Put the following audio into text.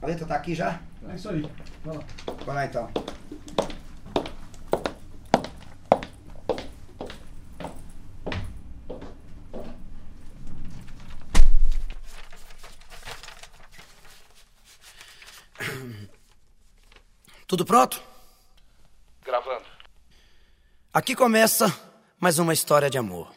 A letra tá aqui já? É isso aí. Vamos lá. Vai lá então. Tudo pronto? Gravando. Aqui começa mais uma história de amor.